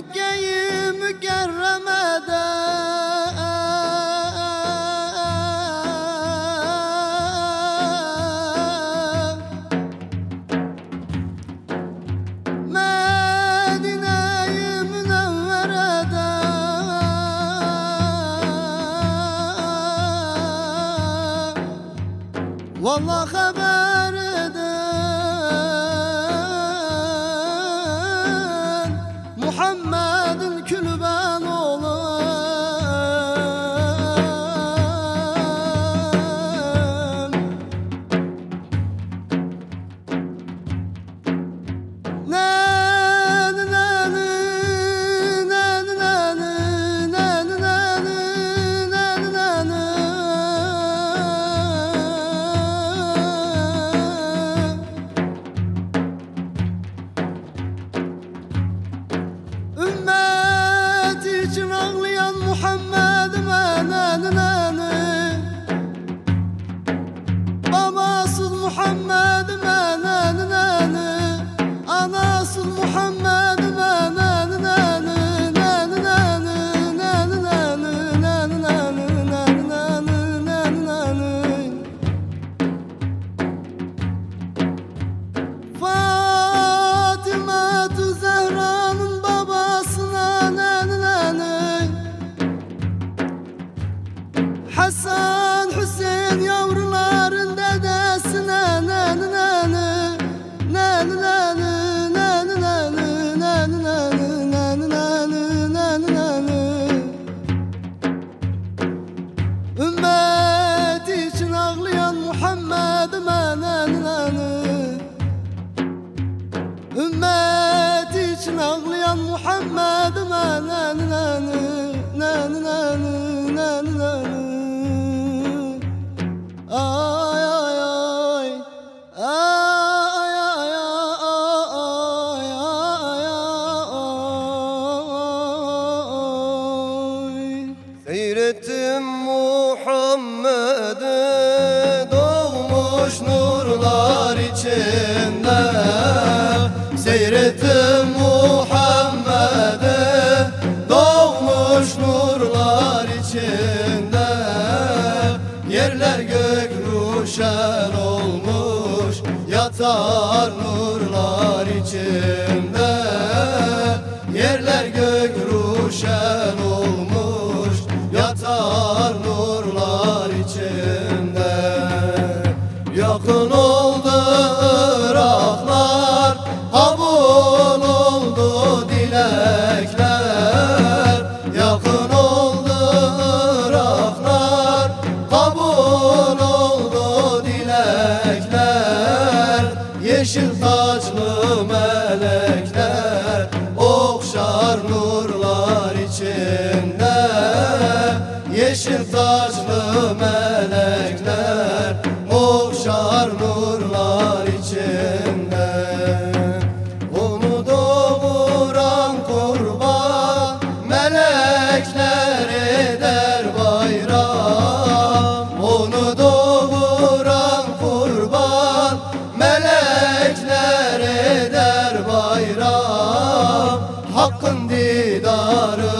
Mekke-i Mükerreme'de. والله خبر Sen yavruların dedesine nene nene nene nene Ümmet için ağlayan Muhammed'ime nene nene Ümmet için ağlayan Muhammed'ime nene nene nene nene Seyrettim Muhammed'i doğmuş nurlar içinde. Yerler gök ruşen olmuş yatar nurlar içinde. Yerler gök ruşen kabul oldu dilekler Yeşil taçlı melekler okşar nurlar içinde. Yeşil taçlı melekler darım